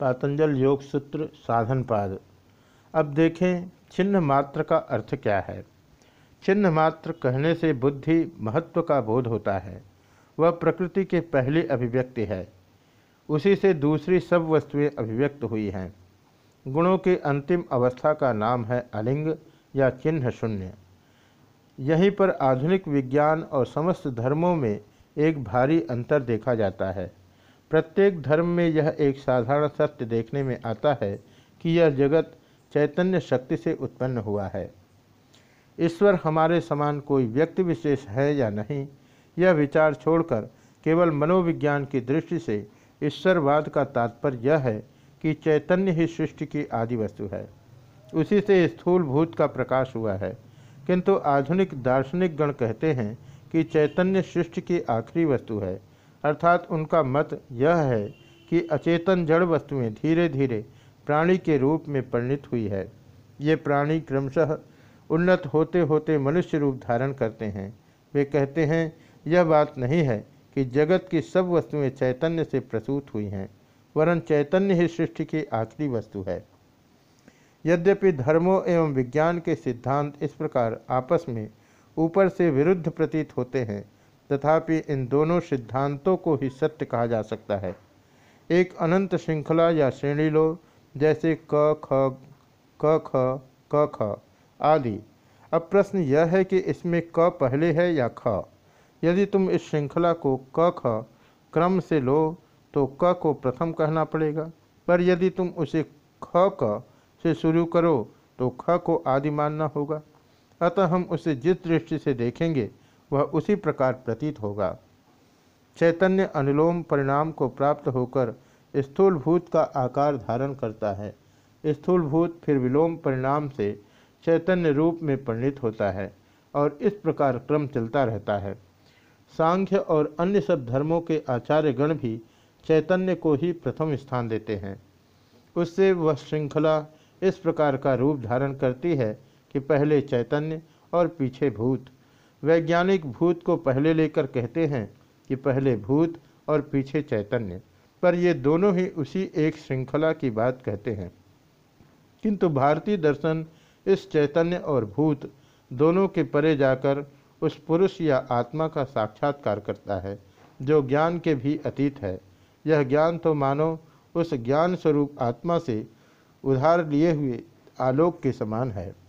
पातंजल योग सूत्र साधन पाद। अब देखें चिन्ह मात्र का अर्थ क्या है। चिन्ह मात्र कहने से बुद्धि महत्व का बोध होता है। वह प्रकृति के पहली अभिव्यक्ति है। उसी से दूसरी सब वस्तुएँ अभिव्यक्त हुई हैं। गुणों की अंतिम अवस्था का नाम है अलिंग या चिन्ह शून्य। यहीं पर आधुनिक विज्ञान और समस्त धर्मों में एक भारी अंतर देखा जाता है। प्रत्येक धर्म में यह एक साधारण सत्य देखने में आता है कि यह जगत चैतन्य शक्ति से उत्पन्न हुआ है। ईश्वर हमारे समान कोई व्यक्ति विशेष है या नहीं, यह विचार छोड़कर केवल मनोविज्ञान की दृष्टि से ईश्वरवाद का तात्पर्य यह है कि चैतन्य ही सृष्टि की आदि वस्तु है। उसी से स्थूल भूत का प्रकाश हुआ है। किंतु आधुनिक दार्शनिक गण कहते हैं कि चैतन्य सृष्टि की आखिरी वस्तु है। अर्थात उनका मत यह है कि अचेतन जड़ वस्तुएँ धीरे धीरे प्राणी के रूप में परिणित हुई है। ये प्राणी क्रमशः उन्नत होते होते मनुष्य रूप धारण करते हैं। वे कहते हैं, यह बात नहीं है कि जगत की सब वस्तुएँ चैतन्य से प्रसूत हुई हैं, वरन चैतन्य ही सृष्टि की आखिरी वस्तु है। यद्यपि धर्मों एवं विज्ञान के सिद्धांत इस प्रकार आपस में ऊपर से विरुद्ध प्रतीत होते हैं तथापि इन दोनों सिद्धांतों को ही सत्य कहा जा सकता है। एक अनंत श्रृंखला या श्रेणी लो, जैसे क, ख क ख क, ख आदि। अब प्रश्न यह है कि इसमें क पहले है या ख? यदि तुम इस श्रृंखला को क, ख क्रम से लो तो क को प्रथम कहना पड़ेगा। पर यदि तुम उसे ख, क से शुरू करो तो ख को आदि मानना होगा। अतः हम उसे जिस दृष्टि से देखेंगे वह उसी प्रकार प्रतीत होगा। चैतन्य अनुलोम परिणाम को प्राप्त होकर स्थूल भूत का आकार धारण करता है। स्थूल भूत फिर विलोम परिणाम से चैतन्य रूप में परिणित होता है और इस प्रकार क्रम चलता रहता है। सांख्य और अन्य सब धर्मों के आचार्य गण भी चैतन्य को ही प्रथम स्थान देते हैं। उससे वह श्रृंखला इस प्रकार का रूप धारण करती है कि पहले चैतन्य और पीछे भूत। वैज्ञानिक भूत को पहले लेकर कहते हैं कि पहले भूत और पीछे चैतन्य। पर ये दोनों ही उसी एक श्रृंखला की बात कहते हैं। किंतु भारतीय दर्शन इस चैतन्य और भूत दोनों के परे जाकर उस पुरुष या आत्मा का साक्षात्कार करता है, जो ज्ञान के भी अतीत है। यह ज्ञान तो मानो उस ज्ञान स्वरूप आत्मा से उधार लिए हुए आलोक के समान है।